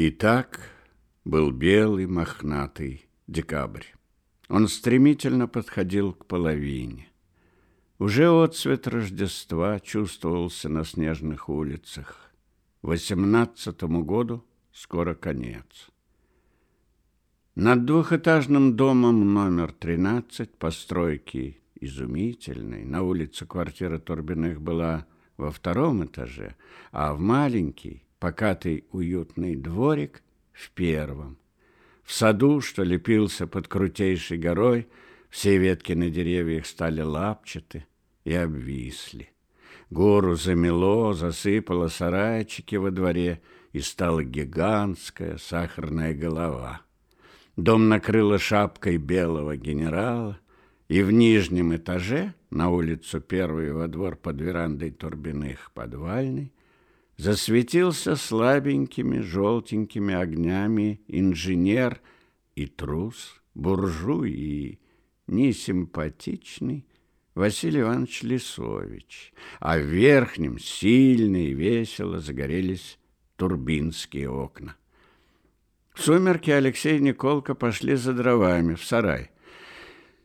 И так был белый мохнатый декабрь. Он стремительно подходил к половине. Уже отцвет Рождества чувствовался на снежных улицах. Восемнадцатому году скоро конец. Над двухэтажным домом номер 13 постройки изумительной на улице квартира Турбиных была во втором этаже, а в маленький, покатый уютный дворик в первом. В саду, что лепился под крутейшей горой, все ветки на деревьях стали лапчаты и обвисли. Гору замело, засыпало сарайчики во дворе, и стала гигантская сахарная голова. Дом накрыло шапкой белого генерала, и в нижнем этаже, на улицу первую во двор под верандой Турбиных подвальной, засветился слабенькими желтенькими огнями инженер и трус, буржуй и несимпатичный Василий Иванович Лисович, а в верхнем сильно и весело загорелись турбинские окна. В сумерки Алексей и Николка пошли за дровами в сарай.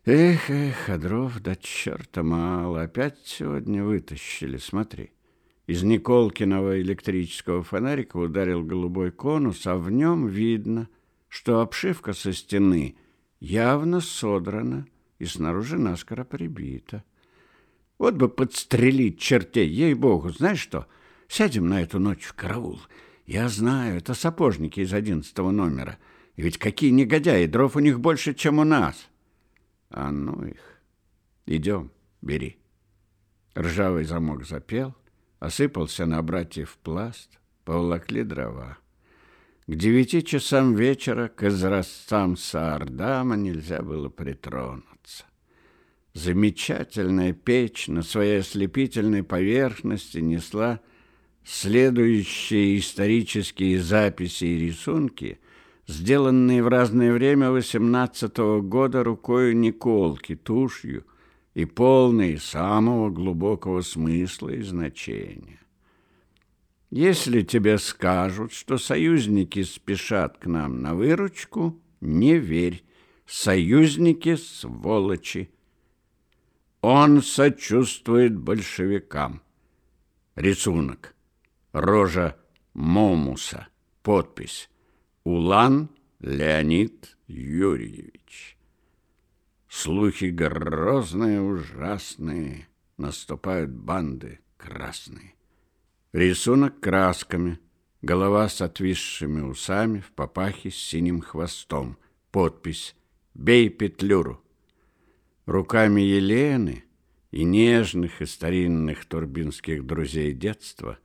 Эх, эх, а дров до черта мало, опять сегодня вытащили, смотри. Из Николкиного электрического фонарика ударил голубой конус, а в нем видно, что обшивка со стены явно содрана и снаружи наскоро прибита. Вот бы подстрелить чертей, ей-богу, знаешь что? Сядем на эту ночь в караул. Я знаю, это сапожники из одиннадцатого номера. И ведь какие негодяи, дров у них больше, чем у нас. А ну их. Идем, бери. Ржавый замок запел — осыпался на братьев пласт, поволокли дрова. К девяти часам вечера к изразцам Саардама нельзя было притронуться. Замечательная печь на своей ослепительной поверхности несла следующие исторические записи и рисунки, сделанные в разное время восемнадцатого года рукой Николки, тушью, и полный самого глубокого смысла и значения. Если тебе скажут, что союзники спешат к нам на выручку, не верь. Союзники — сволочи. Он сочувствует большевикам. Рисунок. Рожа Момуса. Подпись. Улан Леонид Юрьевич. Слухи грозные, ужасные, наступают банды красные. Рисунок красками, голова с отвисшими усами, в папахе с синим хвостом. Подпись «Бей петлюру». Руками Елены и нежных и старинных турбинских друзей детства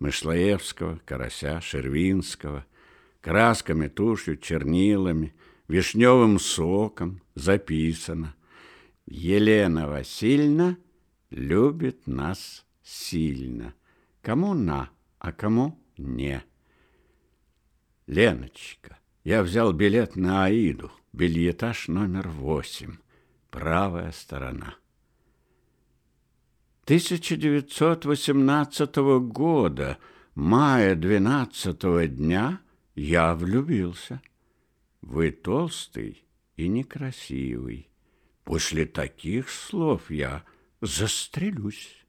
Мышлоевского, Карася, Шервинского, красками, тушью, чернилами – вишневым соком записано «Елена Васильевна любит нас сильно. Кому на, а кому не». Леночка, я взял билет на Аиду, бельетаж номер восемь, правая сторона. 1918 года, мая 12 дня, я влюбился. Вы толстый и некрасивый. После таких слов я застрелюсь.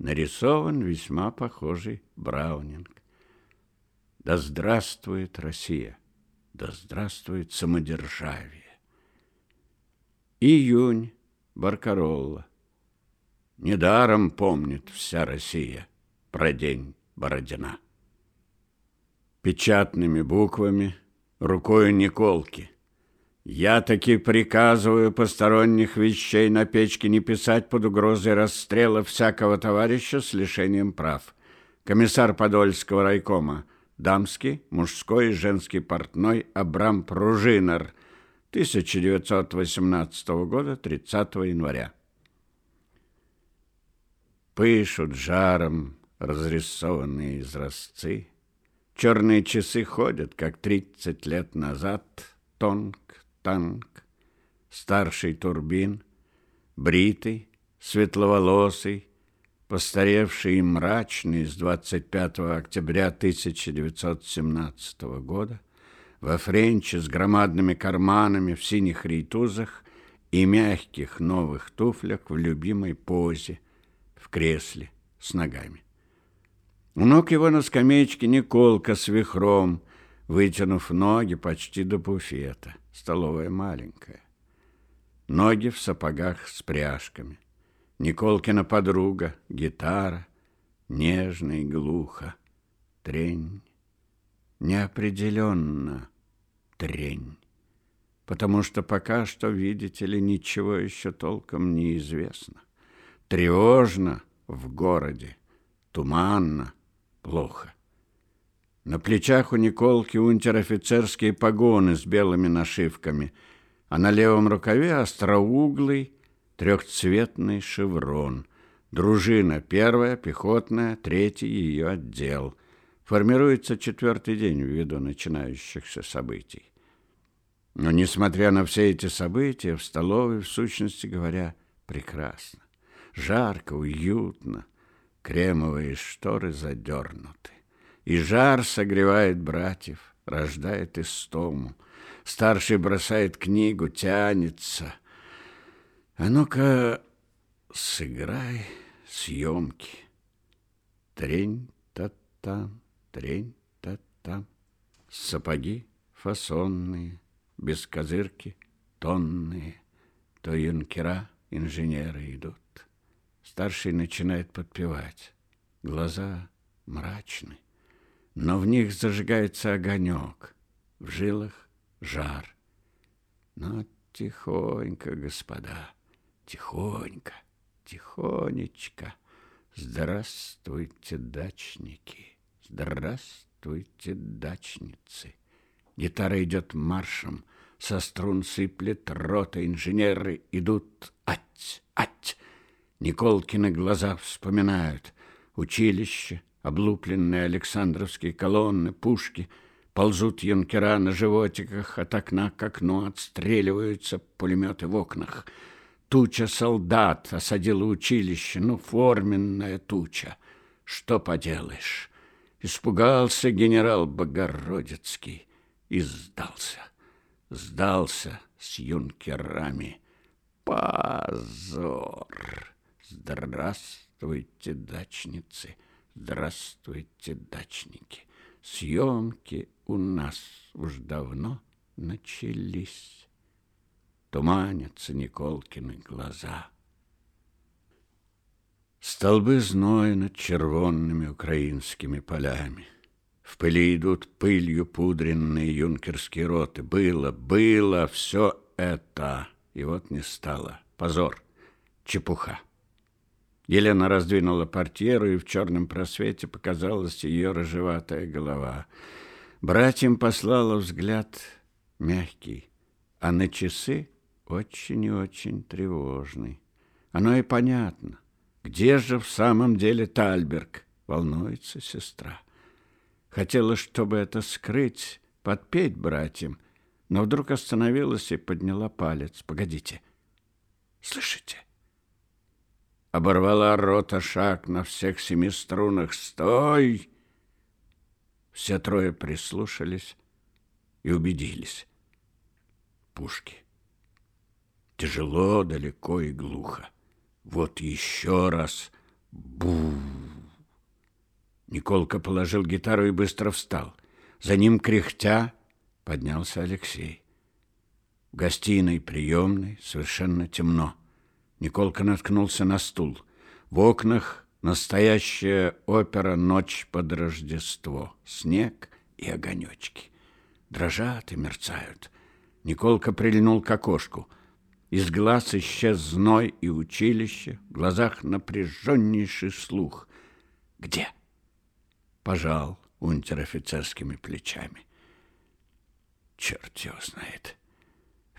Нарисован весьма похожий Браунинг. Да здравствует Россия! Да здравствует самодержавие! Июнь, Баркаролла. Недаром помнит вся Россия про день Бородина. Печатными буквами – рукою Николки. Я таки приказываю посторонних вещей на печке не писать под угрозой расстрела всякого товарища с лишением прав. Комиссар Подольского райкома. Дамский, мужской и женский портной Абрам Пружинер. 1918 года, 30 января. Пышут жаром разрисованные изразцы. Черные часы ходят, как тридцать лет назад. Тонк, танк, старший турбин, бритый, светловолосый, постаревший и мрачный с 25 октября 1917 года, во френче с громадными карманами в синих рейтузах и мягких новых туфлях в любимой позе, в кресле с ногами. У ног его на скамеечке Николка с вихром, вытянув ноги почти до буфета. Столовая маленькая. Ноги в сапогах с пряжками. Николкина подруга, гитара, нежно и глухо. Трень, неопределенно трень. Потому что пока что, видите ли, ничего еще толком не известно. Тревожно в городе, туманно, плохо. На плечах у Николки унтер-офицерские погоны с белыми нашивками, а на левом рукаве остроуглый трехцветный шеврон. Дружина первая, пехотная, третий ее отдел. Формируется четвертый день ввиду начинающихся событий. Но, несмотря на все эти события, в столовой, в сущности говоря, прекрасно. Жарко, уютно, кремовые шторы задернуты. И жар согревает братьев, рождает истому. Старший бросает книгу, тянется. А ну-ка, сыграй съемки. Трень-та-там, трень-та-там. Сапоги фасонные, без козырки тонные. То юнкера, инженеры идут. Старший начинает подпевать. Глаза мрачны но в них зажигается огонек, в жилах жар. Но тихонько, господа, тихонько, тихонечко. Здравствуйте, дачники, здравствуйте, дачницы. Гитара идет маршем, со струн сыплет рота, инженеры идут ать, ать. Николкины глаза вспоминают училище, облупленные Александровские колонны, пушки, ползут юнкера на животиках от окна к окну, отстреливаются пулеметы в окнах. Туча солдат осадила училище, ну, форменная туча. Что поделаешь? Испугался генерал Богородицкий и сдался. Сдался с юнкерами. Позор! Здравствуйте, дачницы! Здравствуйте, дачники! Съемки у нас уж давно начались. Туманятся Николкины глаза. Столбы зноя над червонными украинскими полями. В пыли идут пылью пудренные юнкерские роты. Было, было все это, и вот не стало. Позор, чепуха. Елена раздвинула портьеру, и в черном просвете показалась ее рыжеватая голова. Братьям послала взгляд мягкий, а на часы очень и очень тревожный. Оно и понятно. Где же в самом деле Тальберг? Волнуется сестра. Хотела, чтобы это скрыть, подпеть братьям, но вдруг остановилась и подняла палец. Погодите. Слышите? Оборвала рота шаг на всех семи струнах. «Стой!» Все трое прислушались и убедились. Пушки. Тяжело, далеко и глухо. Вот еще раз. Бу! Николка положил гитару и быстро встал. За ним, кряхтя, поднялся Алексей. В гостиной приемной совершенно темно. Николка наткнулся на стул. В окнах настоящая опера «Ночь под Рождество». Снег и огонечки. Дрожат и мерцают. Николка прильнул к окошку. Из глаз исчез зной и училище, в глазах напряженнейший слух. «Где?» Пожал унтер-офицерскими плечами. Черт его знает.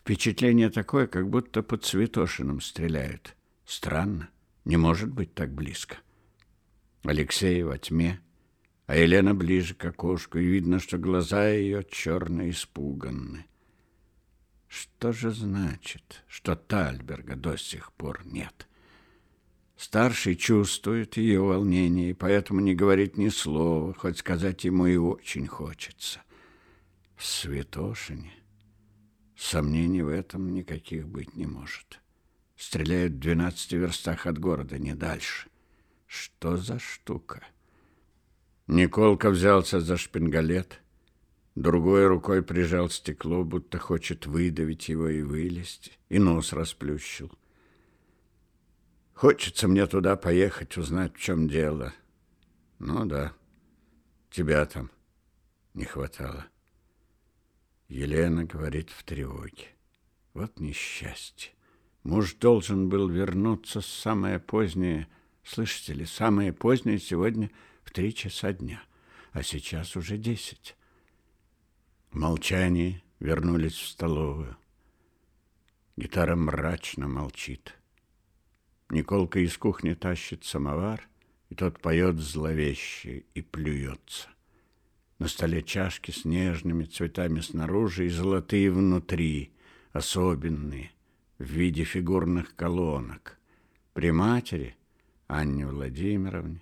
Впечатление такое, как будто под Святошиным стреляют. Странно, не может быть так близко. Алексей во тьме, а Елена ближе к окошку, и видно, что глаза ее черно испуганны. Что же значит, что Тальберга до сих пор нет? Старший чувствует ее волнение, и поэтому не говорит ни слова, хоть сказать ему и очень хочется. В Святошине сомнений в этом никаких быть не может. Стреляют в двенадцати верстах от города, не дальше. Что за штука? Николка взялся за шпингалет, другой рукой прижал стекло, будто хочет выдавить его и вылезть, и нос расплющил. Хочется мне туда поехать, узнать, в чем дело. Ну да, тебя там не хватало. Елена говорит в тревоге. Вот несчастье. Муж должен был вернуться самое позднее, слышите ли, самое позднее сегодня в три часа дня, а сейчас уже десять. В молчании вернулись в столовую. Гитара мрачно молчит. Николка из кухни тащит самовар, и тот поет зловеще и плюется. На столе чашки с нежными цветами снаружи и золотые внутри, особенные, в виде фигурных колонок. При матери, Анне Владимировне,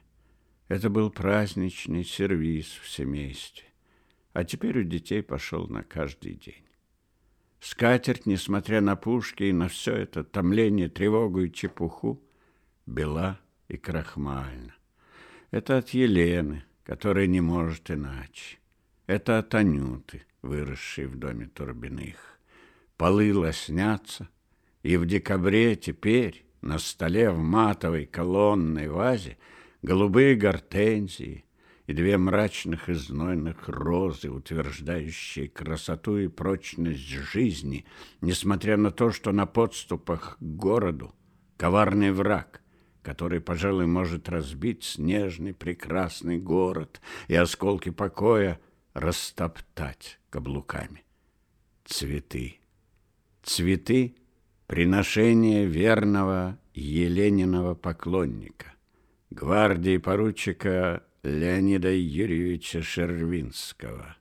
это был праздничный сервиз в семействе, а теперь у детей пошел на каждый день. Скатерть, несмотря на пушки и на все это томление, тревогу и чепуху, бела и крахмальна. Это от Елены, которая не может иначе. Это от Анюты, выросшей в доме Турбиных. Полы лоснятся, и в декабре теперь на столе в матовой колонной вазе голубые гортензии, и две мрачных и знойных розы, утверждающие красоту и прочность жизни, несмотря на то, что на подступах к городу коварный враг, который, пожалуй, может разбить снежный прекрасный город и осколки покоя растоптать каблуками. Цветы. Цветы — приношение верного Елениного поклонника, гвардии поручика Леонида Юрьевича Шервинского,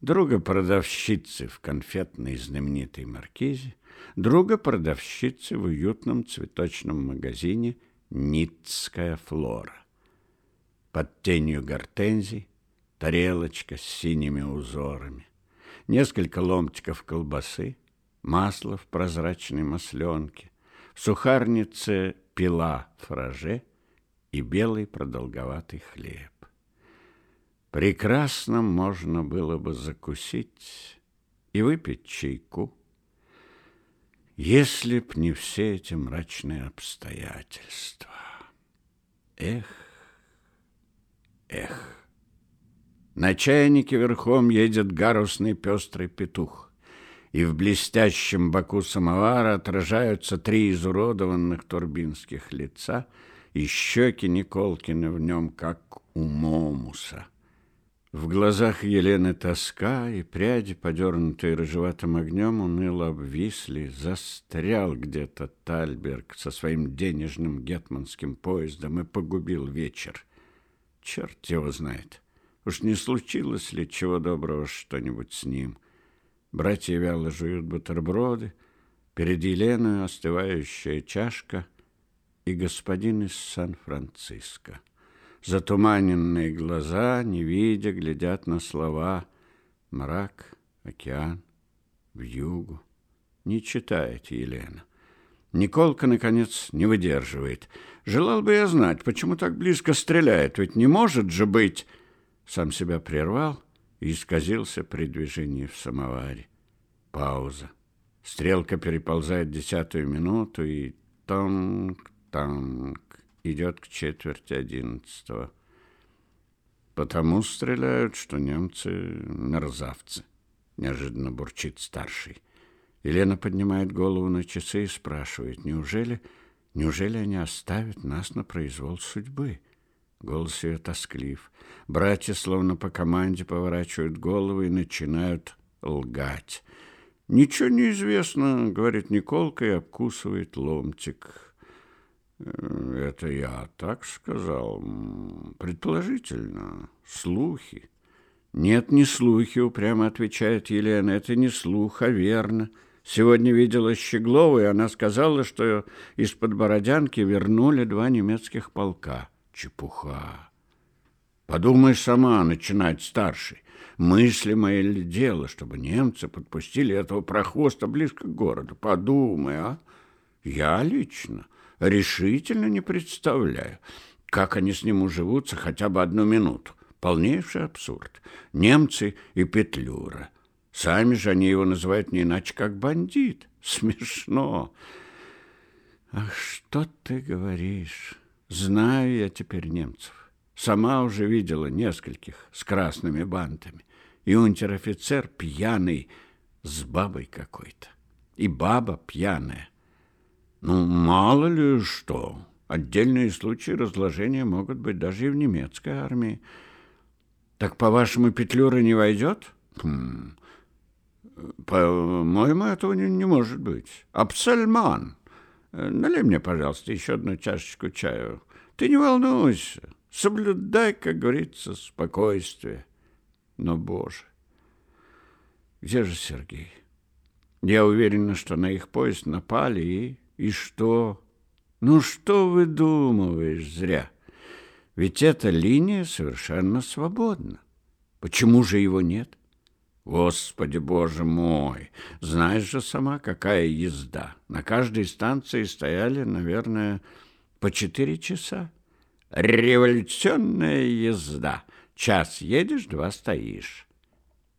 друга продавщицы в конфетной знаменитой маркизе, друга продавщицы в уютном цветочном магазине «Ницкая флора». Под тенью гортензий тарелочка с синими узорами, несколько ломтиков колбасы, масло в прозрачной масленке, в сухарнице пила фраже – и белый продолговатый хлеб. Прекрасно можно было бы закусить и выпить чайку, если б не все эти мрачные обстоятельства. Эх, эх. На чайнике верхом едет гарусный пестрый петух, и в блестящем боку самовара отражаются три изуродованных турбинских лица — и щеки Николкины в нем, как у Момуса. В глазах Елены тоска, и пряди, подернутые рыжеватым огнем, уныло обвисли. Застрял где-то Тальберг со своим денежным гетманским поездом и погубил вечер. Черт его знает, уж не случилось ли чего доброго что-нибудь с ним. Братья вяло жуют бутерброды, перед Еленой остывающая чашка — и господин из Сан-Франциско. Затуманенные глаза, не видя, глядят на слова «мрак», «океан», «вьюгу». Не читает Елена. Николка, наконец, не выдерживает. «Желал бы я знать, почему так близко стреляет, ведь не может же быть...» Сам себя прервал и исказился при движении в самоваре. Пауза. Стрелка переползает десятую минуту, и тонк, танк идет к четверти одиннадцатого. Потому стреляют, что немцы мерзавцы, неожиданно бурчит старший. Елена поднимает голову на часы и спрашивает, неужели, неужели они оставят нас на произвол судьбы? Голос ее тосклив. Братья, словно по команде, поворачивают головы и начинают лгать. «Ничего не известно», — говорит Николка и обкусывает ломтик. Это я так сказал. Предположительно, слухи. Нет, не слухи, упрямо отвечает Елена. Это не слух, а верно. Сегодня видела Щеглову, и она сказала, что из-под Бородянки вернули два немецких полка. Чепуха. Подумаешь сама, начинать старший. Мыслимое ли дело, чтобы немцы подпустили этого прохвоста близко к городу? Подумай, а? Я лично решительно не представляю, как они с ним уживутся хотя бы одну минуту. Полнейший абсурд. Немцы и Петлюра. Сами же они его называют не иначе, как бандит. Смешно. А что ты говоришь? Знаю я теперь немцев. Сама уже видела нескольких с красными бантами. И унтер-офицер пьяный с бабой какой-то. И баба пьяная. Ну, мало ли что. Отдельные случаи разложения могут быть даже и в немецкой армии. Так, по-вашему, Петлюра не войдет? Хм. По-моему, этого не, не может быть. Абсальман. Налей мне, пожалуйста, еще одну чашечку чаю. Ты не волнуйся. Соблюдай, как говорится, спокойствие. Но, Боже, где же Сергей? Я уверена, что на их поезд напали и... И что? Ну, что выдумываешь зря? Ведь эта линия совершенно свободна. Почему же его нет? Господи, боже мой! Знаешь же сама, какая езда. На каждой станции стояли, наверное, по четыре часа. Революционная езда. Час едешь, два стоишь.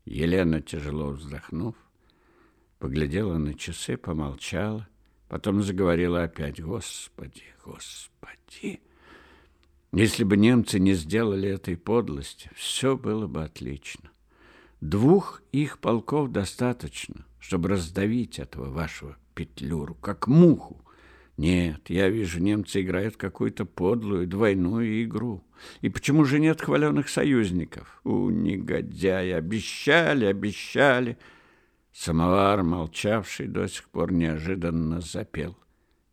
Елена, тяжело вздохнув, поглядела на часы, помолчала, потом заговорила опять. Господи, Господи! Если бы немцы не сделали этой подлости, все было бы отлично. Двух их полков достаточно, чтобы раздавить этого вашего петлюру, как муху. Нет, я вижу, немцы играют какую-то подлую двойную игру. И почему же нет хваленых союзников? У, негодяи, обещали, обещали. Самовар, молчавший до сих пор, неожиданно запел.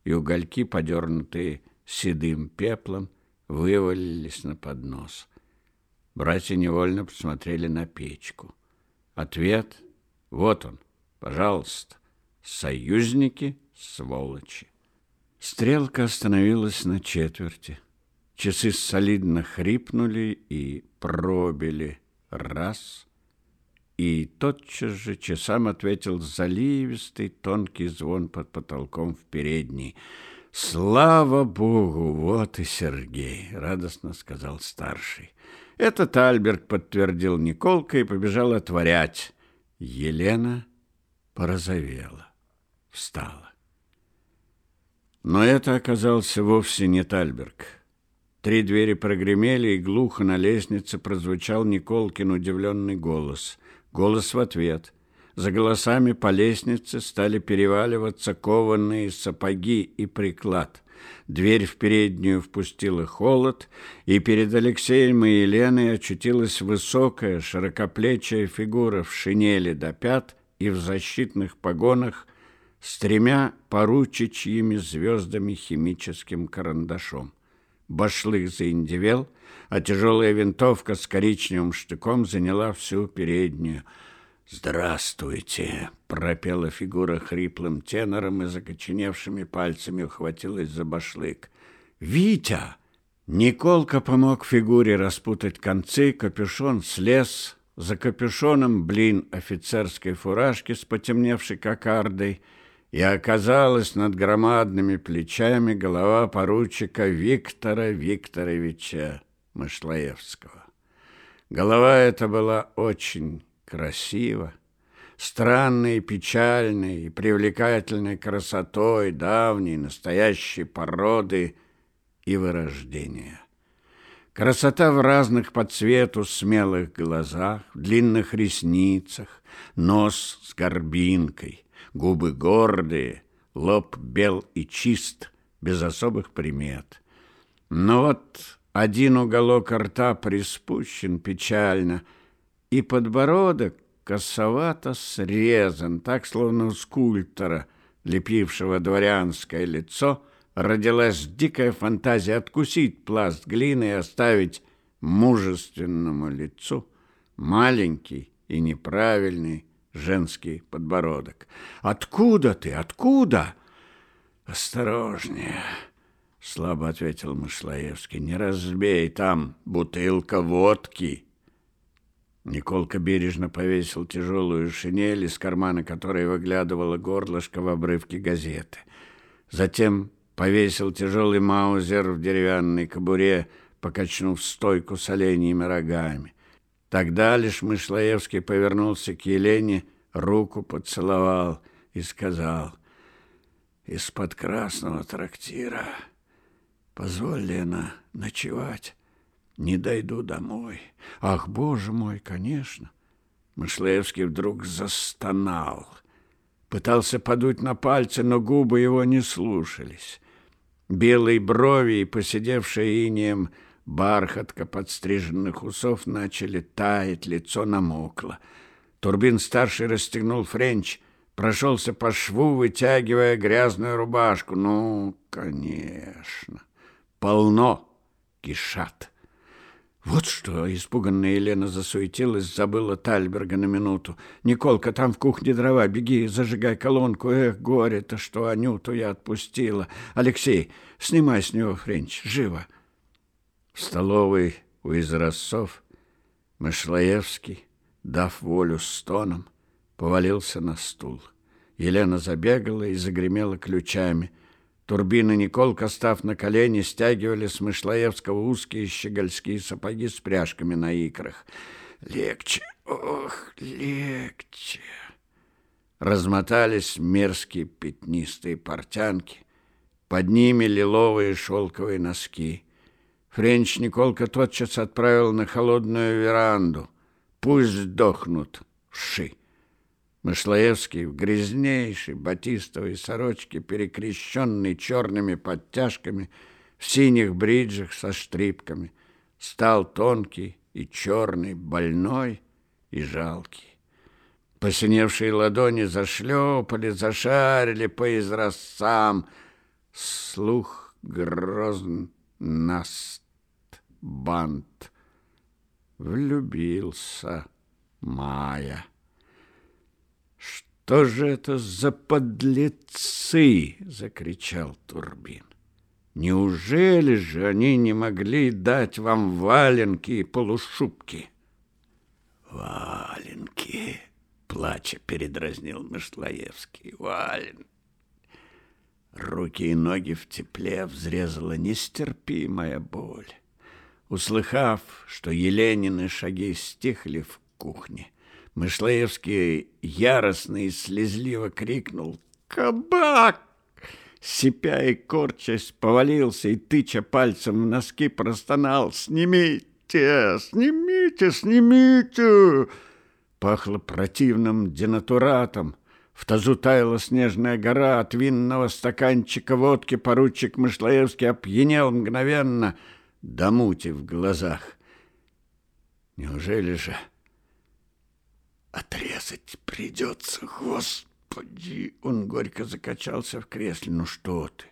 И угольки, подернутые седым пеплом, вывалились на поднос. Братья невольно посмотрели на печку. Ответ — вот он, пожалуйста, союзники, сволочи. Стрелка остановилась на четверти. Часы солидно хрипнули и пробили раз. И тотчас же часам ответил заливистый тонкий звон под потолком в передней. «Слава Богу, вот и Сергей!» — радостно сказал старший. Этот Альберт подтвердил Николка и побежал отворять. Елена порозовела, встала. Но это оказался вовсе не Тальберг. Три двери прогремели, и глухо на лестнице прозвучал Николкин удивленный голос. Голос в ответ. За голосами по лестнице стали переваливаться кованые сапоги и приклад. Дверь в переднюю впустила холод, и перед Алексеем и Еленой очутилась высокая, широкоплечая фигура в шинели до пят и в защитных погонах – с тремя поручичьими звездами химическим карандашом. Башлык заиндевел, а тяжелая винтовка с коричневым штыком заняла всю переднюю. «Здравствуйте!» — пропела фигура хриплым тенором и закоченевшими пальцами ухватилась за башлык. «Витя!» Николка помог фигуре распутать концы, капюшон слез, за капюшоном блин офицерской фуражки с потемневшей кокардой — и оказалась над громадными плечами голова поручика Виктора Викторовича Мышлаевского. Голова эта была очень красива, странной, печальной и привлекательной красотой давней настоящей породы и вырождения. Красота в разных по цвету смелых глазах, длинных ресницах, нос с горбинкой, губы гордые, лоб бел и чист, без особых примет. Но вот один уголок рта приспущен печально, и подбородок косовато срезан, так, словно у скульптора, лепившего дворянское лицо, родилась дикая фантазия откусить пласт глины и оставить мужественному лицу маленький и неправильный женский подбородок. «Откуда ты? Откуда?» «Осторожнее!» — слабо ответил Мышлаевский. «Не разбей, там бутылка водки!» Николка бережно повесил тяжелую шинель, из кармана которой выглядывало горлышко в обрывке газеты. Затем повесил тяжелый маузер в деревянной кобуре, покачнув стойку с оленьими рогами. Тогда лишь Мышлаевский повернулся к Елене, руку поцеловал и сказал «Из-под красного трактира позволь, Лена, ночевать, не дойду домой». «Ах, боже мой, конечно!» Мышлаевский вдруг застонал. Пытался подуть на пальцы, но губы его не слушались. Белые брови и посидевшая инеем бархатка подстриженных усов начали таять, лицо намокло. Турбин-старший расстегнул френч, прошелся по шву, вытягивая грязную рубашку. Ну, конечно, полно кишат. Вот что, испуганная Елена засуетилась, забыла Тальберга на минуту. «Николка, там в кухне дрова, беги, зажигай колонку. Эх, горе-то, что Анюту я отпустила. Алексей, снимай с него френч, живо!» В столовой у изразцов Мышлаевский, дав волю стонам, повалился на стул. Елена забегала и загремела ключами – Турбин и Николка, став на колени, стягивали с Мышлаевского узкие щегольские сапоги с пряжками на икрах. «Легче, ох, легче!» Размотались мерзкие пятнистые портянки, под ними лиловые шелковые носки. Френч Николка тотчас отправил на холодную веранду. Пусть сдохнут вши. Мышлаевский в грязнейшей батистовой сорочке, перекрещенной черными подтяжками, в синих бриджах со штрипками, стал тонкий и черный, больной и жалкий. Посиневшие ладони зашлепали, зашарили по изразцам. Слух грозн наст бант. Влюбился Майя. «Что же это за подлецы?» — закричал Турбин. «Неужели же они не могли дать вам валенки и полушубки?» «Валенки!» — плача передразнил Мышлаевский. «Вален!» Руки и ноги в тепле взрезала нестерпимая боль. Услыхав, что Еленины шаги стихли в кухне, Мышлаевский яростно и слезливо крикнул «Кабак!» Сипя и корчась, повалился и, тыча пальцем в носки, простонал «Снимите! Снимите! Снимите!» Пахло противным денатуратом. В тазу таяла снежная гора от винного стаканчика водки. Поручик Мышлаевский опьянел мгновенно, до мути в глазах. Неужели же... Отрезать придется, господи! Он горько закачался в кресле. Ну что ты?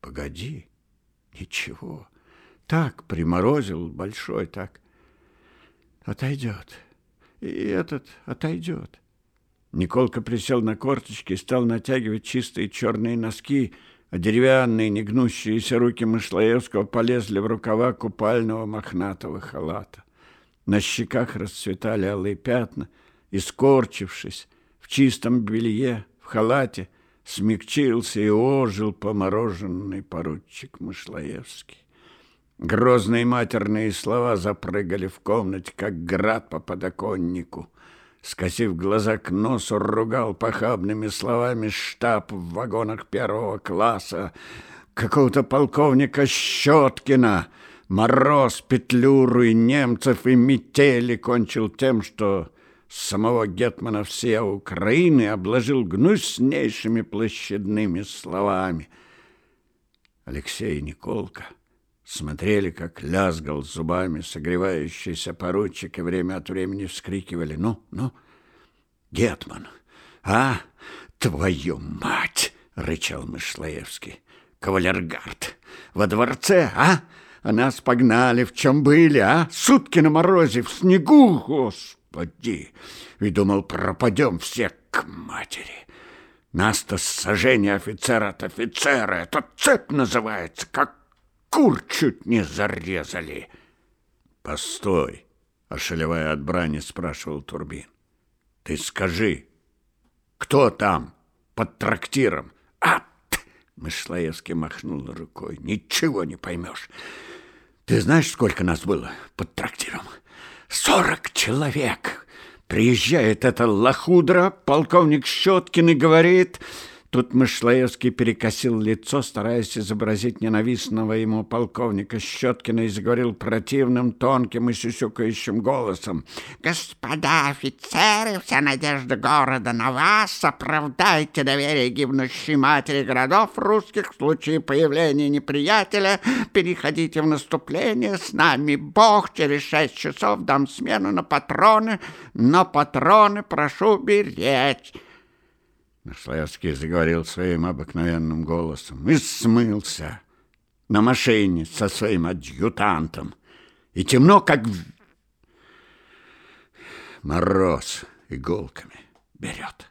Погоди. Ничего. Так, приморозил большой, так. Отойдет. И этот отойдет. Николка присел на корточки и стал натягивать чистые черные носки, а деревянные негнущиеся руки Мышлаевского полезли в рукава купального мохнатого халата. На щеках расцветали алые пятна — и, скорчившись, в чистом белье, в халате, смягчился и ожил помороженный поручик Мышлаевский. Грозные матерные слова запрыгали в комнате, как град по подоконнику. Скосив глаза к носу, ругал похабными словами штаб в вагонах первого класса, какого-то полковника Щеткина, Мороз, Петлюру и немцев и метели кончил тем, что самого гетмана всей Украины обложил гнуснейшими площадными словами. Алексей Николка смотрели, как лязгал зубами согревающийся поручик, и время от времени вскрикивали «Ну, ну, гетман, а, твою мать!» — рычал Мышлаевский. «Кавалергард, во дворце, а? А нас погнали, в чем были, а? Сутки на морозе, в снегу, господи!» И думал, пропадем все к матери. Нас-то сожжение офицера от офицера. Это цепь называется, как кур чуть не зарезали. Постой, ошелевая от брани, спрашивал Турбин. Ты скажи, кто там под трактиром? А, Мышлаевский махнул рукой. Ничего не поймешь. Ты знаешь, сколько нас было под трактиром? Сорок человек. Приезжает эта лохудра, полковник Щеткин и говорит... Тут Мышлаевский перекосил лицо, стараясь изобразить ненавистного ему полковника Щеткина и заговорил противным, тонким и сюсюкающим голосом. «Господа офицеры, вся надежда города на вас, оправдайте доверие гибнущей матери городов русских в случае появления неприятеля, переходите в наступление, с нами Бог, через шесть часов дам смену на патроны, но патроны прошу беречь». Нашлевский заговорил своим обыкновенным голосом и смылся на машине со своим адъютантом. И темно, как мороз иголками берет.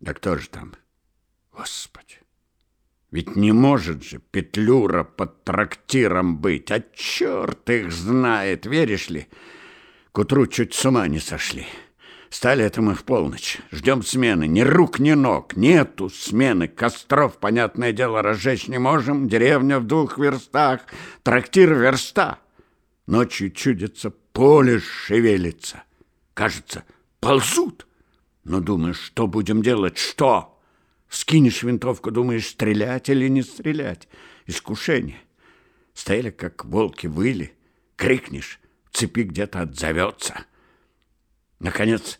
Да кто же там? Господи! Ведь не может же Петлюра под трактиром быть, а черт их знает, веришь ли? К утру чуть с ума не сошли. Стали это мы в полночь. Ждем смены. Ни рук, ни ног. Нету смены. Костров, понятное дело, разжечь не можем. Деревня в двух верстах. Трактир верста. Ночью чудится, поле шевелится. Кажется, ползут. Но думаешь, что будем делать? Что? Скинешь винтовку, думаешь, стрелять или не стрелять. Искушение. Стояли, как волки, выли. Крикнешь, цепи где-то отзовется. Наконец,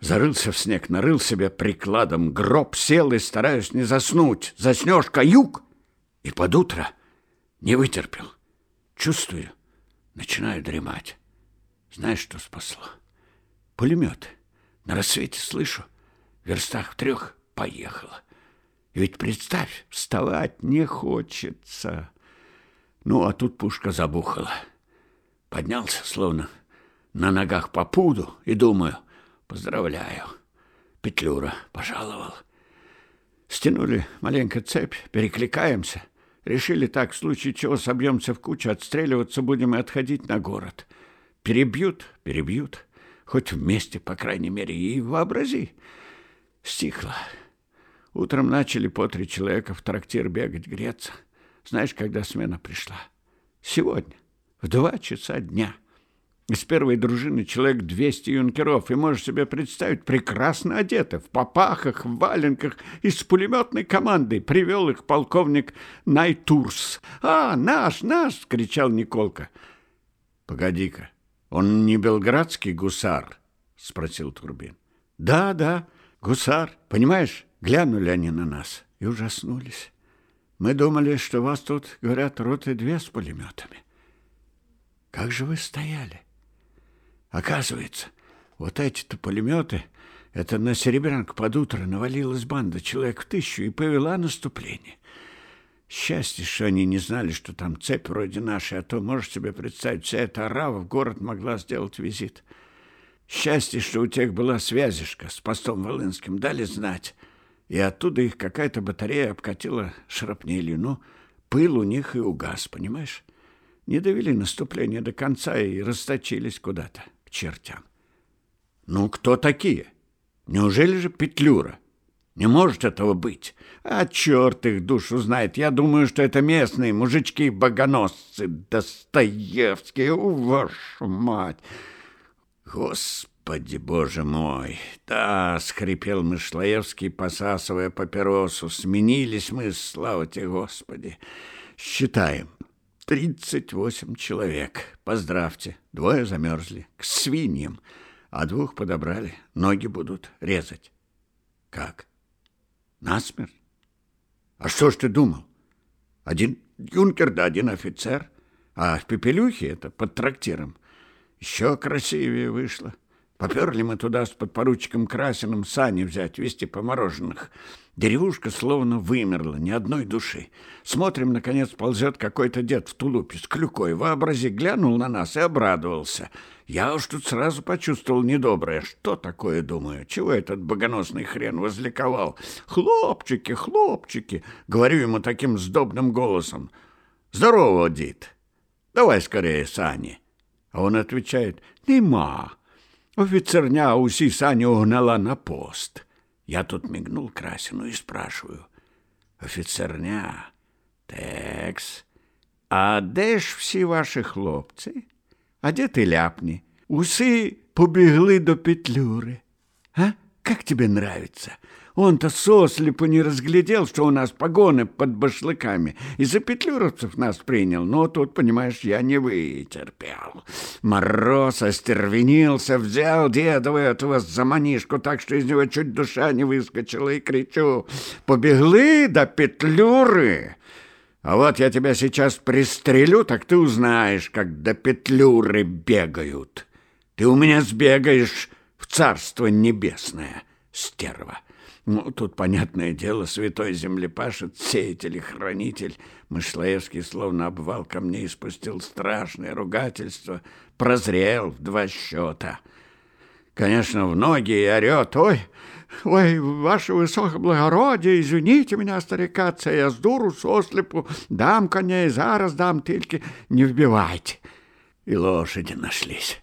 зарылся в снег, нарыл себе прикладом гроб, сел и, стараюсь не заснуть, заснешь каюк, и под утро не вытерпел. Чувствую, начинаю дремать. Знаешь, что спасло? Пулемет. На рассвете слышу, в верстах в трех поехала. Ведь представь, вставать не хочется. Ну, а тут пушка забухала. Поднялся, словно на ногах по пуду и думаю, поздравляю, Петлюра пожаловал. Стянули маленько цепь, перекликаемся. Решили так, в случае чего собьемся в кучу, отстреливаться будем и отходить на город. Перебьют, перебьют. Хоть вместе, по крайней мере, и вообрази. Стихло. Утром начали по три человека в трактир бегать, греться. Знаешь, когда смена пришла? Сегодня, в два часа дня. Из первой дружины человек 200 юнкеров, и можешь себе представить, прекрасно одеты, в попахах, в валенках и с пулеметной командой. Привел их полковник Найтурс. «А, наш, наш!» — кричал Николка. «Погоди-ка, он не белградский гусар?» — спросил Турбин. «Да, да, гусар. Понимаешь, глянули они на нас и ужаснулись. Мы думали, что вас тут, говорят, роты две с пулеметами. Как же вы стояли?» Оказывается, вот эти-то пулеметы, это на Серебрянку под утро навалилась банда человек в тысячу и повела наступление. Счастье, что они не знали, что там цепь вроде нашей, а то, можешь себе представить, вся эта орава в город могла сделать визит. Счастье, что у тех была связишка с постом Волынским, дали знать, и оттуда их какая-то батарея обкатила шрапнелью. Ну, пыл у них и угас, понимаешь? Не довели наступление до конца и расточились куда-то к чертям. Ну, кто такие? Неужели же Петлюра? Не может этого быть. А черт их душу знает. Я думаю, что это местные мужички-богоносцы. Достоевские, вашу мать! Господи, боже мой! Да, скрипел Мышлаевский, посасывая папиросу. Сменились мы, слава тебе, Господи. Считаем. Тридцать восемь человек. Поздравьте. Двое замерзли. К свиньям. А двух подобрали. Ноги будут резать. Как? Насмерть? А что ж ты думал? Один юнкер да один офицер. А в Пепелюхе это под трактиром. Еще красивее вышло. Поперли мы туда с подпоручиком Красиным сани взять, вести по мороженых. Деревушка словно вымерла, ни одной души. Смотрим, наконец, ползет какой-то дед в тулупе с клюкой. Вообрази, глянул на нас и обрадовался. Я уж тут сразу почувствовал недоброе. Что такое, думаю? Чего этот богоносный хрен возликовал? Хлопчики, хлопчики! Говорю ему таким сдобным голосом. Здорово, дед! Давай скорее сани. А он отвечает, нема. Офицерня усі сані угнала на пост. Я тут мигнул Красину и спрашиваю. Офицерня, текс, а де ж всі ваші хлопці? А де ти ляпні? Уси побігли до Петлюри. А? Как тебе нравится? Он-то сослепу не разглядел, что у нас погоны под башлыками, и за петлюровцев нас принял. Но тут, понимаешь, я не вытерпел. Мороз остервенился, взял дедова этого за манишку, так что из него чуть душа не выскочила, и кричу, «Побегли до петлюры!» А вот я тебя сейчас пристрелю, так ты узнаешь, как до петлюры бегают. Ты у меня сбегаешь в царство небесное, стерва. Ну, тут, понятное дело, святой землепашец, сеятель и хранитель. Мышлаевский словно обвал камней спустил страшное ругательство, прозрел в два счета. Конечно, в ноги и орет. «Ой, ой, ваше высокоблагородие, извините меня, старика, це я з дуру сослепу, дам коней, зараз дам, тільки не вбивайте». И лошади нашлись,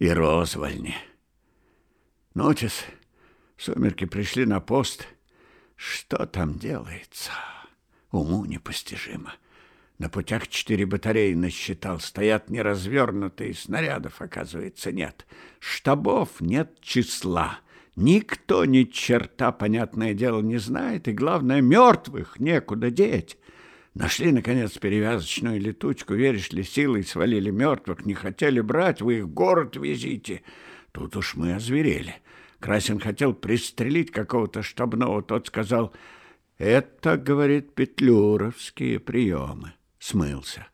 и розвальни. Ночес... Сумерки пришли на пост. Что там делается? Уму непостижимо. На путях четыре батареи насчитал. Стоят неразвернутые, снарядов, оказывается, нет. Штабов нет числа. Никто ни черта, понятное дело, не знает. И, главное, мертвых некуда деть. Нашли, наконец, перевязочную летучку. Веришь ли, силой свалили мертвых. Не хотели брать, вы их в город везите. Тут уж мы озверели. Красин хотел пристрелить какого-то штабного, тот сказал, «Это, — говорит, — петлюровские приемы». Смылся.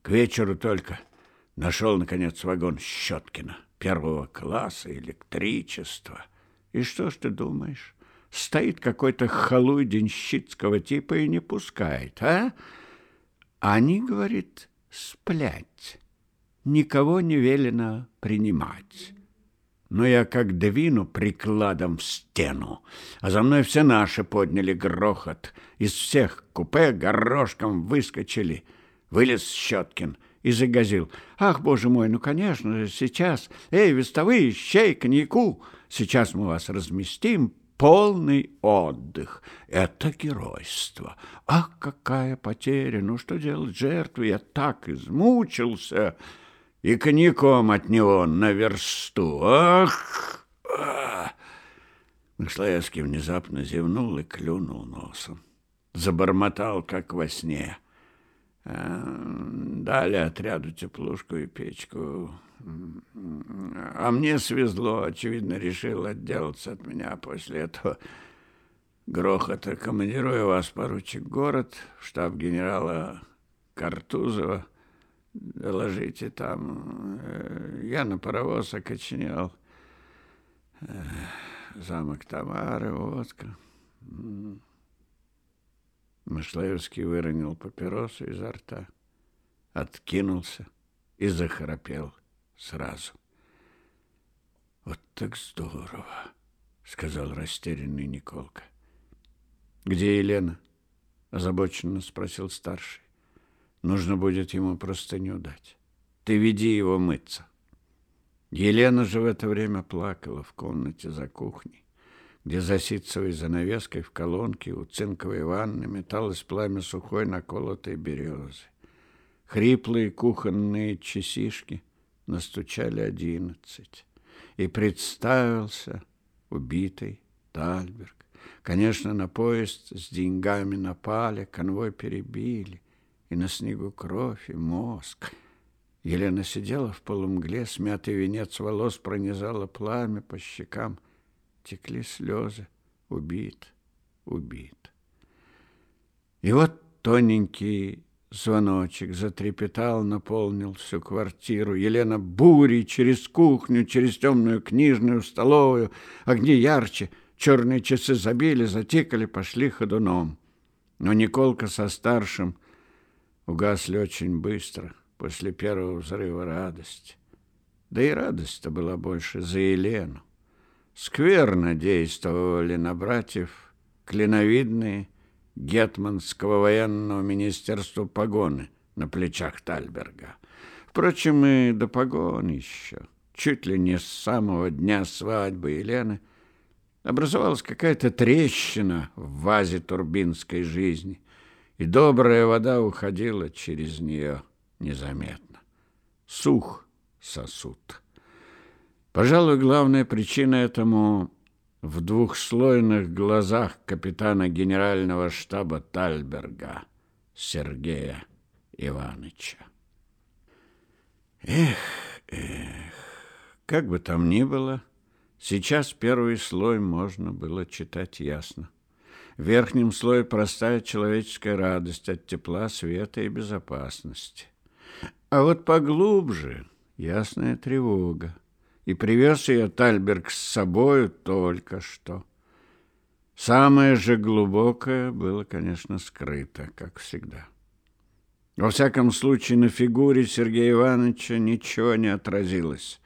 К вечеру только нашел, наконец, вагон Щеткина, первого класса, электричества. И что ж ты думаешь? Стоит какой-то халуй денщицкого типа и не пускает, а? Они, говорит, сплять. Никого не велено принимать но я как двину прикладом в стену, а за мной все наши подняли грохот. Из всех купе горошком выскочили. Вылез Щеткин и загазил. «Ах, боже мой, ну, конечно же, сейчас! Эй, вестовые, щей, коньяку! Сейчас мы вас разместим, полный отдых. Это геройство. Ах, какая потеря! Ну, что делать жертвы? Я так измучился!» И коньяком от него на версту. Ах! Ах! Внезапно зевнул и клюнул носом. Забормотал, как во сне. А, дали отряду теплушку и печку. А мне свезло, очевидно, решил отделаться от меня после этого грохота. Командирую вас, поручик, город, штаб генерала Картузова. Доложите там. Э, я на паровоз окоченел. Э, замок Тамары, водка. Машлаевский выронил папиросу изо рта, откинулся и захрапел сразу. «Вот так здорово!» — сказал растерянный Николка. «Где Елена?» — озабоченно спросил старший. Нужно будет ему простыню дать. Ты веди его мыться. Елена же в это время плакала в комнате за кухней, где за ситцевой занавеской в колонке у цинковой ванны металось пламя сухой наколотой березы. Хриплые кухонные часишки настучали одиннадцать. И представился убитый Тальберг. Конечно, на поезд с деньгами напали, конвой перебили и на снегу кровь и мозг. Елена сидела в полумгле, смятый венец волос пронизало пламя по щекам. Текли слезы. Убит, убит. И вот тоненький Звоночек затрепетал, наполнил всю квартиру. Елена бурей через кухню, через темную книжную, столовую. Огни ярче, черные часы забили, затикали, пошли ходуном. Но Николка со старшим угасли очень быстро, после первого взрыва радости. Да и радость-то была больше за Елену. Скверно действовали на братьев клиновидные гетманского военного министерства погоны на плечах Тальберга. Впрочем, и до погон еще, чуть ли не с самого дня свадьбы Елены, образовалась какая-то трещина в вазе турбинской жизни, и добрая вода уходила через нее незаметно. Сух сосуд. Пожалуй, главная причина этому в двухслойных глазах капитана генерального штаба Тальберга Сергея Ивановича. Эх, эх, как бы там ни было, сейчас первый слой можно было читать ясно. В верхнем слое простая человеческая радость от тепла, света и безопасности. А вот поглубже ясная тревога и привез ее Тальберг с собою только что. Самое же глубокое было, конечно, скрыто, как всегда. Во всяком случае, на фигуре Сергея Ивановича ничего не отразилось.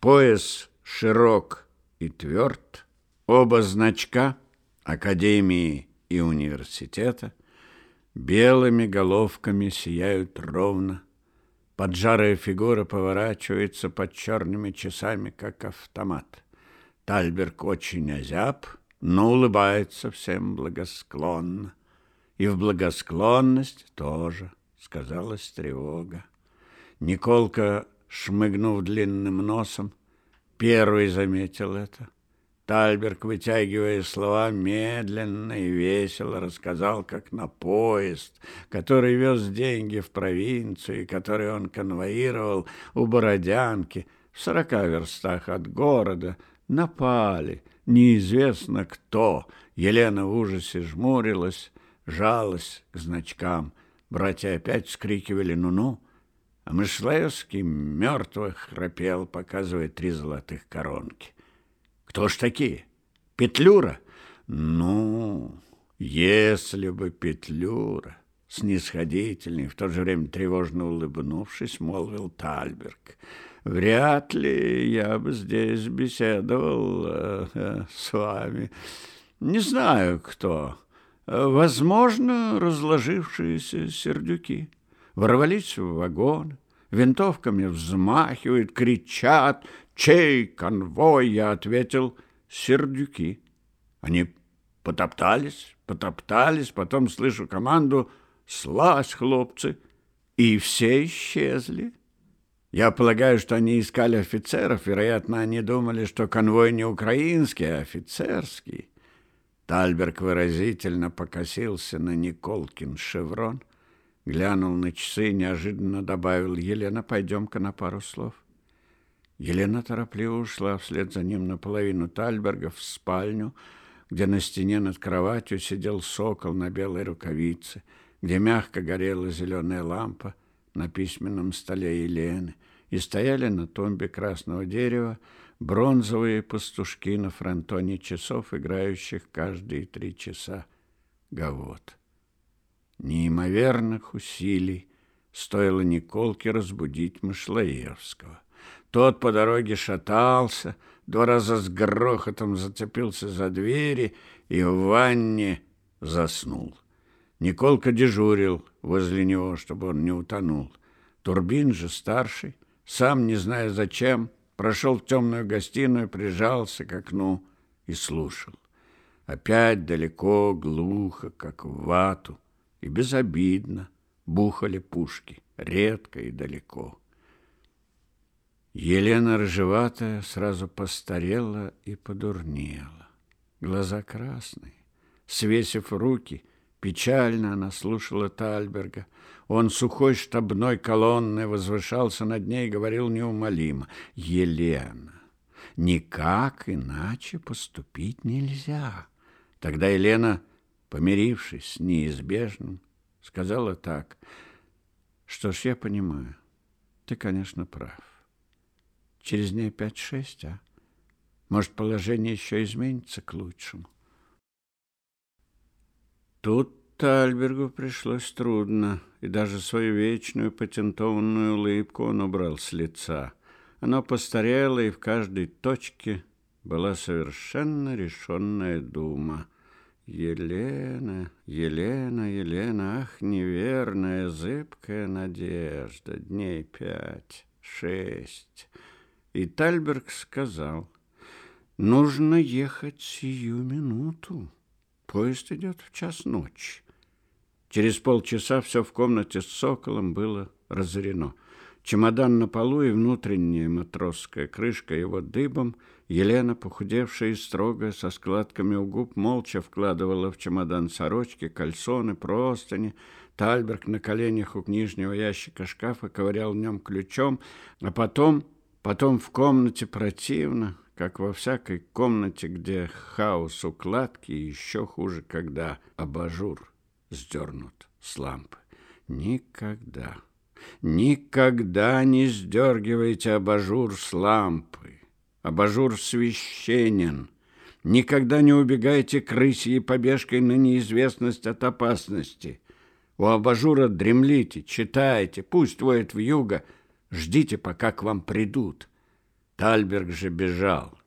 Пояс широк и тверд, оба значка Академии и университета белыми головками сияют ровно, Поджарая фигура поворачивается под черными часами, как автомат. Тальберг очень озяб, но улыбается всем благосклонно. И в благосклонность тоже сказалась тревога. Николка, шмыгнув длинным носом, первый заметил это. Тальберг, вытягивая слова, медленно и весело рассказал, как на поезд, который вез деньги в провинцию, который он конвоировал у Бородянки в сорока верстах от города, напали, неизвестно кто. Елена в ужасе жмурилась, жалась к значкам. Братья опять вскрикивали «ну-ну», а Мышлаевский мертво храпел, показывая три золотых коронки. Кто ж такие? Петлюра? Ну, если бы Петлюра, снисходительный, в то же время тревожно улыбнувшись, молвил Тальберг. Вряд ли я бы здесь беседовал э, э, с вами. Не знаю, кто. Возможно, разложившиеся сердюки. Ворвались в вагон, винтовками взмахивают, кричат — «Чей конвой?» Я ответил «Сердюки». Они потоптались, потоптались, потом слышу команду «Слазь, хлопцы!» И все исчезли. Я полагаю, что они искали офицеров. Вероятно, они думали, что конвой не украинский, а офицерский. Тальберг выразительно покосился на Николкин шеврон, глянул на часы и неожиданно добавил «Елена, пойдем-ка на пару слов». Елена торопливо ушла вслед за ним наполовину Тальберга в спальню, где на стене над кроватью сидел сокол на белой рукавице, где мягко горела зеленая лампа на письменном столе Елены, и стояли на тумбе красного дерева бронзовые пастушки на фронтоне часов, играющих каждые три часа. Гавот. Неимоверных усилий стоило Николке разбудить Мышлоевского. Тот по дороге шатался, два раза с грохотом зацепился за двери и в ванне заснул. Николка дежурил возле него, чтобы он не утонул. Турбин же старший, сам не зная зачем, прошел в темную гостиную, прижался к окну и слушал. Опять далеко, глухо, как в вату, и безобидно бухали пушки, редко и далеко. Елена рыжеватая сразу постарела и подурнела. Глаза красные. Свесив руки, печально она слушала Тальберга. Он сухой штабной колонной возвышался над ней и говорил неумолимо. «Елена, никак иначе поступить нельзя». Тогда Елена, помирившись с неизбежным, сказала так. Что ж, я понимаю. Ты, конечно, прав. Через дней пять-шесть, а? Может, положение еще изменится к лучшему. Тут Тальбергу пришлось трудно, и даже свою вечную патентованную улыбку он убрал с лица. Оно постарело, и в каждой точке была совершенно решенная дума. Елена, Елена, Елена, ах, неверная, зыбкая надежда, дней пять, шесть. И Тальберг сказал, нужно ехать сию минуту. Поезд идет в час ночи. Через полчаса все в комнате с соколом было разорено. Чемодан на полу и внутренняя матросская крышка его дыбом. Елена, похудевшая и строгая, со складками у губ, молча вкладывала в чемодан сорочки, кальсоны, простыни. Тальберг на коленях у книжнего ящика шкафа ковырял в нем ключом, а потом, потом в комнате противно, как во всякой комнате, где хаос укладки, и еще хуже, когда абажур сдернут с лампы. Никогда, никогда не сдергивайте абажур с лампы. Абажур священен. Никогда не убегайте крысьей побежкой на неизвестность от опасности. У абажура дремлите, читайте, пусть воет в юго, ждите, пока к вам придут. Тальберг же бежал.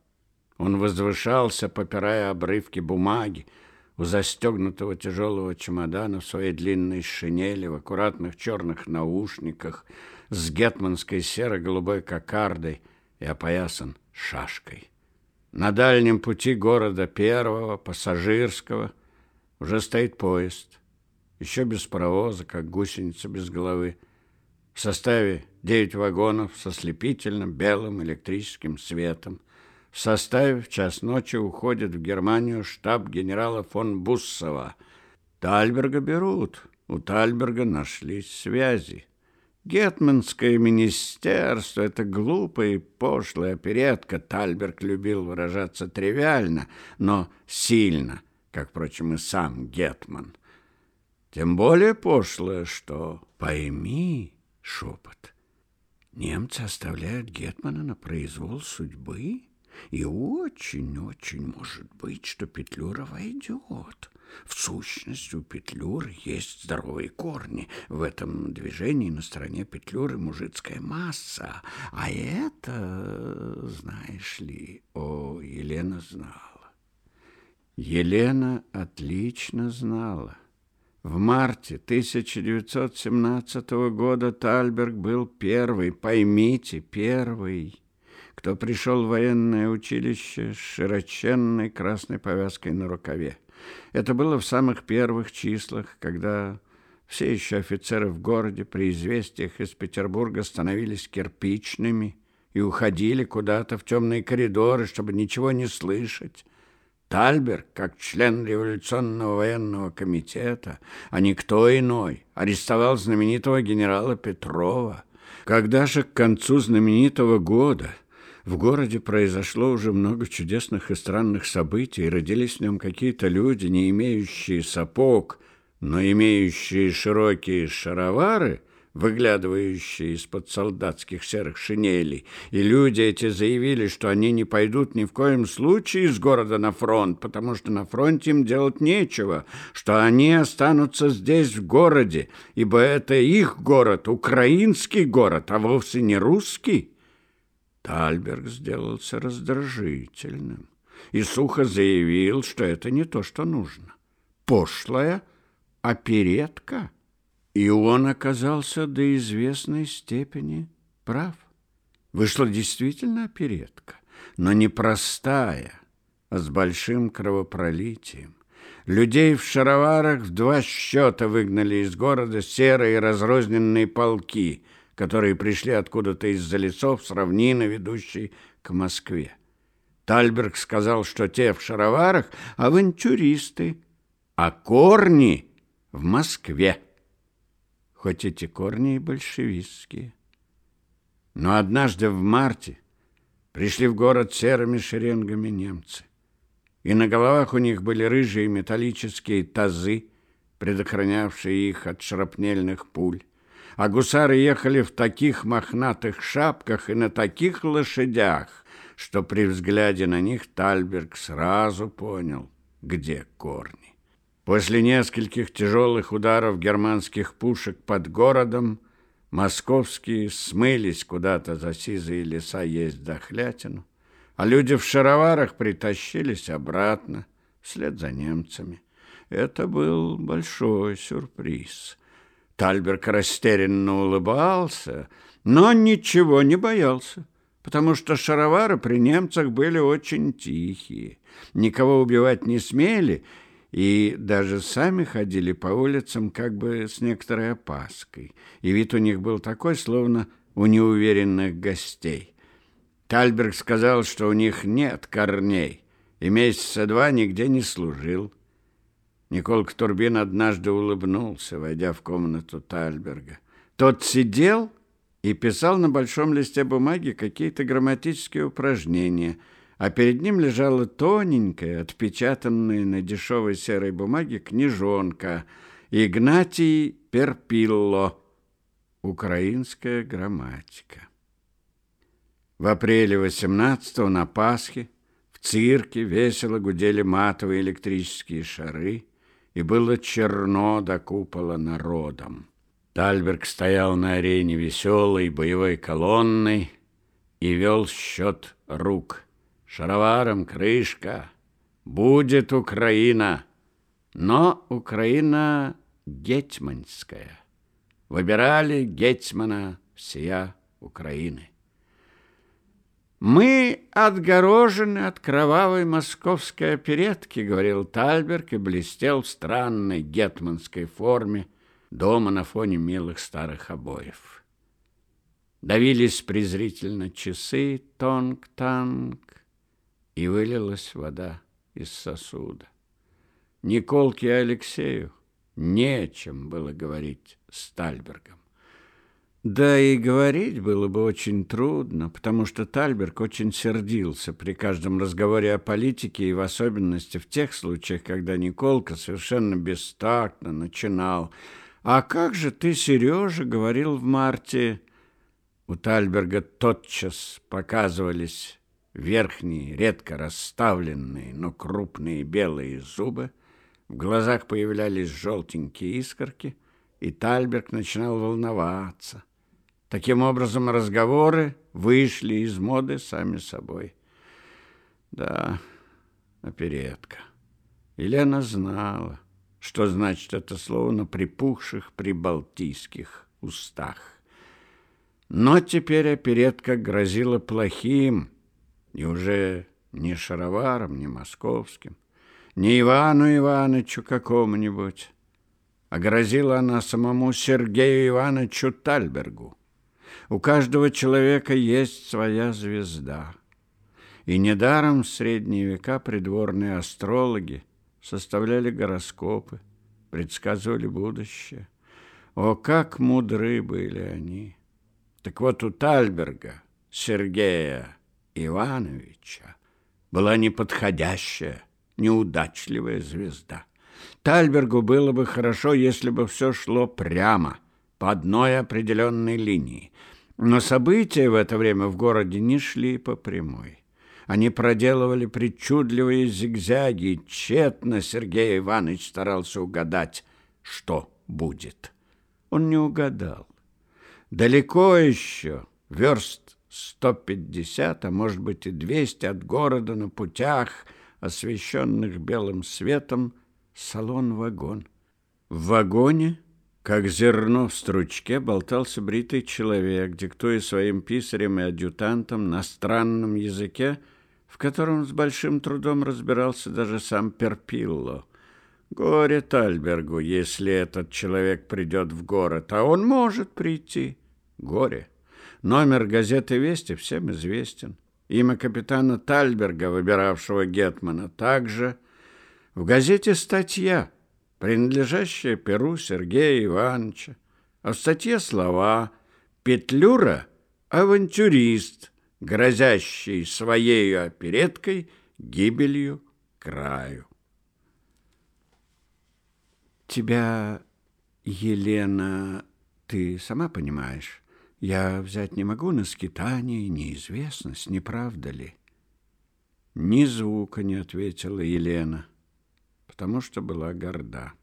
Он возвышался, попирая обрывки бумаги, у застегнутого тяжелого чемодана в своей длинной шинели, в аккуратных черных наушниках, с гетманской серо-голубой кокардой и опоясан шашкой. На дальнем пути города первого, пассажирского, уже стоит поезд, еще без паровоза, как гусеница без головы, в составе девять вагонов со слепительным белым электрическим светом. В составе в час ночи уходит в Германию штаб генерала фон Буссова. Тальберга берут. У Тальберга нашлись связи. Гетманское министерство — это глупая и пошлая оперетка. Тальберг любил выражаться тривиально, но сильно, как, впрочем, и сам Гетман. Тем более пошлое, что «пойми» шепот. Немцы оставляют Гетмана на произвол судьбы, и очень-очень может быть, что Петлюра войдет. В сущности, у Петлюры есть здоровые корни. В этом движении на стороне Петлюры мужицкая масса. А это, знаешь ли, о, Елена знала. Елена отлично знала. В марте 1917 года Тальберг был первый, поймите, первый, кто пришел в военное училище с широченной красной повязкой на рукаве. Это было в самых первых числах, когда все еще офицеры в городе при известиях из Петербурга становились кирпичными и уходили куда-то в темные коридоры, чтобы ничего не слышать. Тальберг, как член революционного военного комитета, а никто иной, арестовал знаменитого генерала Петрова. Когда же к концу знаменитого года в городе произошло уже много чудесных и странных событий, и родились в нем какие-то люди, не имеющие сапог, но имеющие широкие шаровары – выглядывающие из-под солдатских серых шинелей, и люди эти заявили, что они не пойдут ни в коем случае из города на фронт, потому что на фронте им делать нечего, что они останутся здесь, в городе, ибо это их город, украинский город, а вовсе не русский. Тальберг сделался раздражительным и сухо заявил, что это не то, что нужно. Пошлая оперетка — и он оказался до известной степени прав. Вышла действительно оперетка, но не простая, а с большим кровопролитием. Людей в шароварах в два счета выгнали из города серые разрозненные полки, которые пришли откуда-то из-за лесов с равнины, ведущей к Москве. Тальберг сказал, что те в шароварах авантюристы, а корни в Москве хоть эти корни и большевистские. Но однажды в марте пришли в город серыми шеренгами немцы, и на головах у них были рыжие металлические тазы, предохранявшие их от шрапнельных пуль, а гусары ехали в таких мохнатых шапках и на таких лошадях, что при взгляде на них Тальберг сразу понял, где корни. После нескольких тяжелых ударов германских пушек под городом московские смылись куда-то за сизые леса есть дохлятину, а люди в шароварах притащились обратно вслед за немцами. Это был большой сюрприз. Тальберг растерянно улыбался, но ничего не боялся, потому что шаровары при немцах были очень тихие, никого убивать не смели и даже сами ходили по улицам как бы с некоторой опаской, и вид у них был такой, словно у неуверенных гостей. Тальберг сказал, что у них нет корней, и месяца два нигде не служил. Николка Турбин однажды улыбнулся, войдя в комнату Тальберга. Тот сидел и писал на большом листе бумаги какие-то грамматические упражнения, а перед ним лежала тоненькая, отпечатанная на дешевой серой бумаге книжонка «Игнатий Перпилло. Украинская грамматика». В апреле 18-го на Пасхе в цирке весело гудели матовые электрические шары, и было черно до купола народом. Тальберг стоял на арене веселой боевой колонной и вел счет рук. Шароваром крышка. Будет Украина. Но Украина гетьманская. Выбирали гетьмана всея Украины. «Мы отгорожены от кровавой московской оперетки», — говорил Тальберг и блестел в странной гетманской форме дома на фоне милых старых обоев. Давились презрительно часы, тонг-танг, и вылилась вода из сосуда. Николке и Алексею нечем было говорить с Тальбергом. Да и говорить было бы очень трудно, потому что Тальберг очень сердился при каждом разговоре о политике и в особенности в тех случаях, когда Николка совершенно бестактно начинал «А как же ты, Сережа, говорил в марте?» У Тальберга тотчас показывались верхние, редко расставленные, но крупные белые зубы, в глазах появлялись желтенькие искорки, и Тальберг начинал волноваться – Таким образом, разговоры вышли из моды сами собой. Да, оперетка. Елена знала, что значит это слово на припухших прибалтийских устах. Но теперь оперетка грозила плохим, и уже не шароваром, не московским, не Ивану Ивановичу какому-нибудь, а грозила она самому Сергею Ивановичу Тальбергу. У каждого человека есть своя звезда. И недаром в средние века придворные астрологи составляли гороскопы, предсказывали будущее. О, как мудры были они! Так вот у Тальберга, Сергея Ивановича, была неподходящая, неудачливая звезда. Тальбергу было бы хорошо, если бы все шло прямо, по одной определенной линии. Но события в это время в городе не шли по прямой. Они проделывали причудливые зигзаги, тщетно Сергей Иванович старался угадать, что будет. Он не угадал. Далеко еще, верст 150, а может быть и 200 от города на путях, освещенных белым светом, салон-вагон. В вагоне как зерно в стручке болтался бритый человек, диктуя своим писарем и адъютантам на странном языке, в котором с большим трудом разбирался даже сам Перпилло. Горе Тальбергу, если этот человек придет в город, а он может прийти. Горе. Номер газеты «Вести» всем известен. Имя капитана Тальберга, выбиравшего Гетмана, также. В газете статья – принадлежащая перу Сергея Ивановича, а в статье слова «Петлюра – авантюрист, грозящий своей опереткой гибелью краю». Тебя, Елена, Ты сама понимаешь, я взять не могу на скитание неизвестность, не правда ли? Ни звука не ответила Елена, потому что была горда.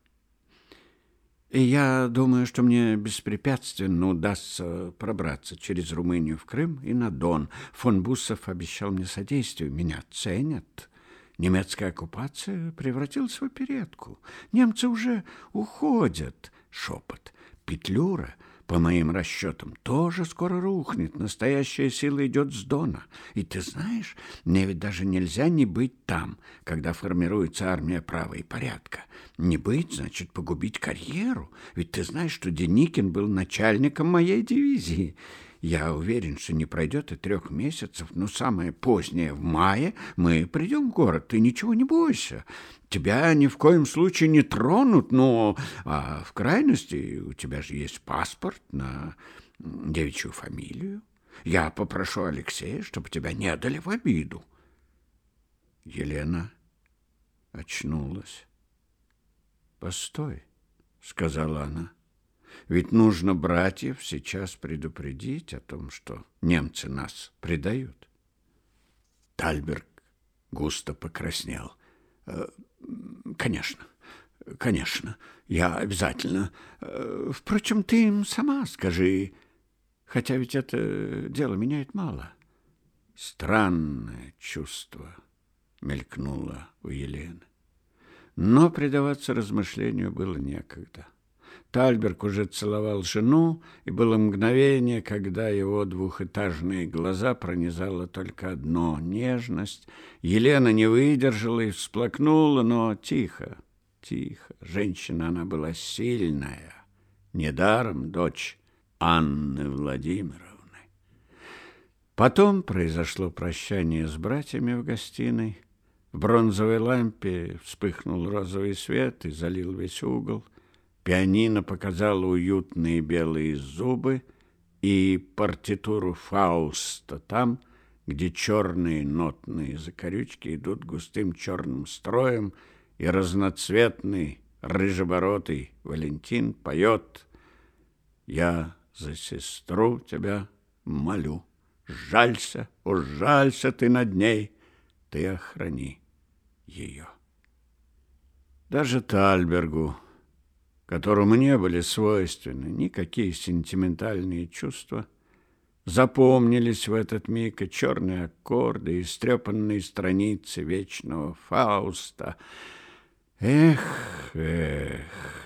И я думаю, что мне беспрепятственно удастся пробраться через Румынию в Крым и на Дон. Фон Буссов обещал мне содействие. Меня ценят. Немецкая оккупация превратилась в оперетку. Немцы уже уходят. Шепот. Петлюра по моим расчетам, тоже скоро рухнет. Настоящая сила идет с Дона. И ты знаешь, мне ведь даже нельзя не быть там, когда формируется армия права и порядка. Не быть, значит, погубить карьеру. Ведь ты знаешь, что Деникин был начальником моей дивизии. Я уверен, что не пройдет и трех месяцев, но самое позднее, в мае, мы придем в город. Ты ничего не бойся. Тебя ни в коем случае не тронут, но а в крайности у тебя же есть паспорт на девичью фамилию. Я попрошу Алексея, чтобы тебя не дали в обиду. Елена очнулась. «Постой», — сказала она. Ведь нужно братьев сейчас предупредить о том, что немцы нас предают. Тальберг густо покраснел. «Э, конечно, конечно, я обязательно. Э, впрочем, ты им сама скажи, хотя ведь это дело меняет мало. Странное чувство мелькнуло у Елены. Но предаваться размышлению было некогда. Тальберг уже целовал жену, и было мгновение, когда его двухэтажные глаза пронизало только одно — нежность. Елена не выдержала и всплакнула, но тихо, тихо. Женщина она была сильная, недаром дочь Анны Владимировны. Потом произошло прощание с братьями в гостиной. В бронзовой лампе вспыхнул розовый свет и залил весь угол. Пианино показало уютные белые зубы и партитуру Фауста там, где черные нотные закорючки идут густым черным строем, и разноцветный рыжебородый Валентин поет «Я за сестру тебя молю, жалься, ужалься ты над ней, ты охрани ее». Даже Тальбергу которому не были свойственны никакие сентиментальные чувства, запомнились в этот миг и черные аккорды, и истрепанные страницы вечного Фауста. Эх, эх,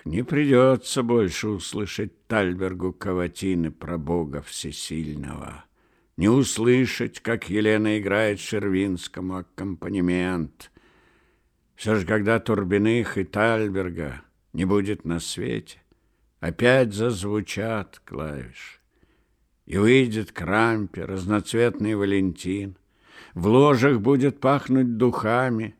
не придется больше услышать Тальбергу каватины про Бога Всесильного, не услышать, как Елена играет Шервинскому аккомпанемент. Все же, когда Турбиных и Тальберга не будет на свете, опять зазвучат клавиши. И выйдет Крампе, разноцветный Валентин, в ложах будет пахнуть духами,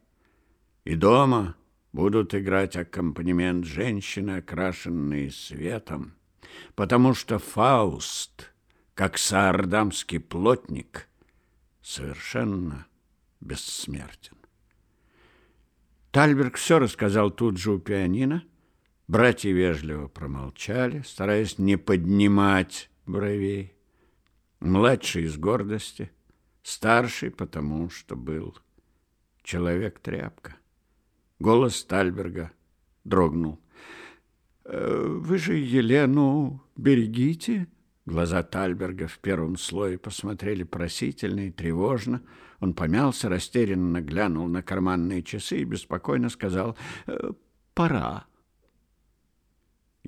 и дома будут играть аккомпанемент женщины, окрашенные светом, потому что Фауст, как саардамский плотник, совершенно бессмертен. Тальберг все рассказал тут же у пианино, Братья вежливо промолчали, стараясь не поднимать бровей. Младший из гордости, старший потому, что был человек-тряпка. Голос Тальберга дрогнул. «Э, «Вы же Елену берегите?» Глаза Тальберга в первом слое посмотрели просительно и тревожно. Он помялся, растерянно глянул на карманные часы и беспокойно сказал «Э, «Пора».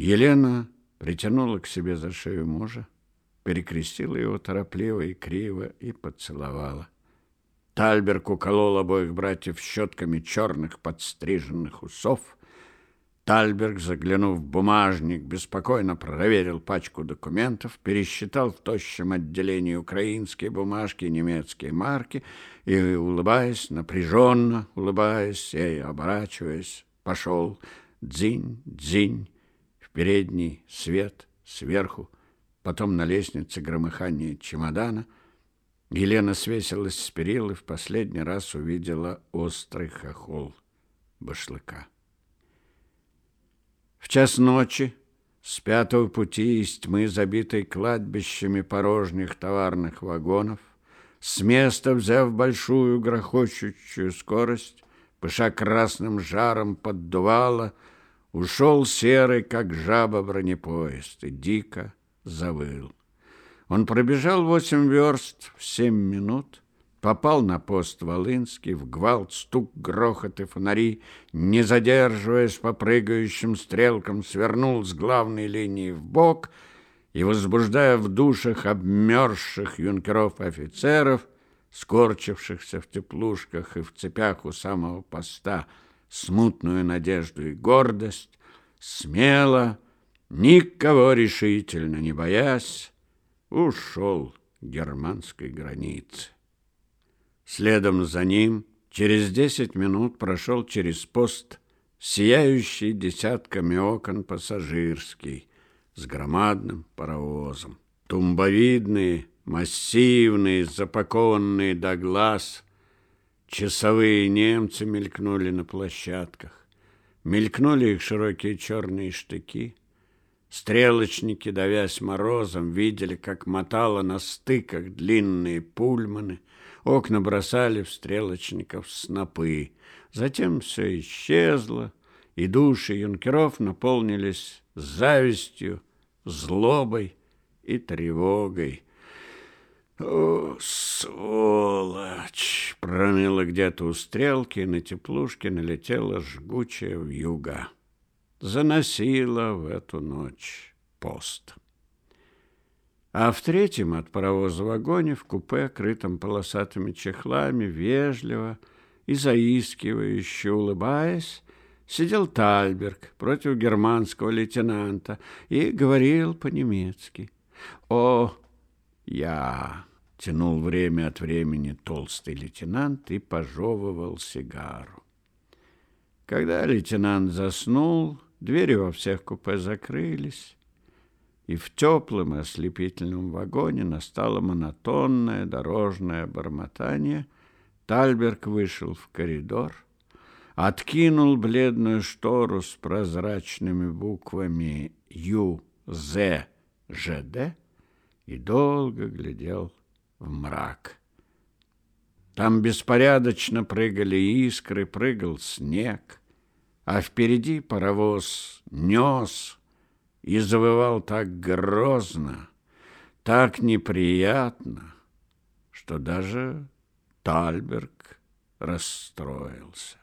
Елена притянула к себе за шею мужа, перекрестила его торопливо и криво и поцеловала. Тальберг уколол обоих братьев щетками черных подстриженных усов. Тальберг, заглянув в бумажник, беспокойно проверил пачку документов, пересчитал в тощем отделении украинские бумажки и немецкие марки и, улыбаясь, напряженно улыбаясь и оборачиваясь, пошел дзинь, дзинь, передний свет сверху, потом на лестнице громыхание чемодана. Елена свесилась с перил и в последний раз увидела острый хохол башлыка. В час ночи С пятого пути из тьмы, забитой кладбищами порожних товарных вагонов, с места взяв большую грохочущую скорость, пыша красным жаром поддувало, ушел серый, как жаба, бронепоезд и дико завыл. Он пробежал восемь верст в семь минут, попал на пост Волынский, в гвалт, стук, грохот и фонари, не задерживаясь по прыгающим стрелкам, свернул с главной линии в бок и, возбуждая в душах обмерзших юнкеров и офицеров, скорчившихся в теплушках и в цепях у самого поста, смутную надежду и гордость, смело, никого решительно не боясь, ушел к германской границе. Следом за ним через десять минут прошел через пост сияющий десятками окон пассажирский с громадным паровозом. Тумбовидные, массивные, запакованные до глаз, часовые немцы мелькнули на площадках. Мелькнули их широкие черные штыки. Стрелочники, давясь морозом, видели, как мотало на стыках длинные пульманы, окна бросали в стрелочников снопы. Затем все исчезло, и души юнкеров наполнились завистью, злобой и тревогой. «О, сволочь!» — проныло где-то у стрелки, на теплушке налетела жгучая вьюга заносила в эту ночь пост. А в третьем от паровоза вагоне в купе, крытом полосатыми чехлами, вежливо и заискивающе улыбаясь, сидел Тальберг против германского лейтенанта и говорил по-немецки. «О, я!» — тянул время от времени толстый лейтенант и пожевывал сигару. Когда лейтенант заснул, Двери во всех купе закрылись, и в теплом и ослепительном вагоне настало монотонное дорожное бормотание. Тальберг вышел в коридор, откинул бледную штору с прозрачными буквами «Ю», «З», «ЖД» и долго глядел в мрак. Там беспорядочно прыгали искры, прыгал снег а впереди паровоз нес и завывал так грозно, так неприятно, что даже Тальберг расстроился.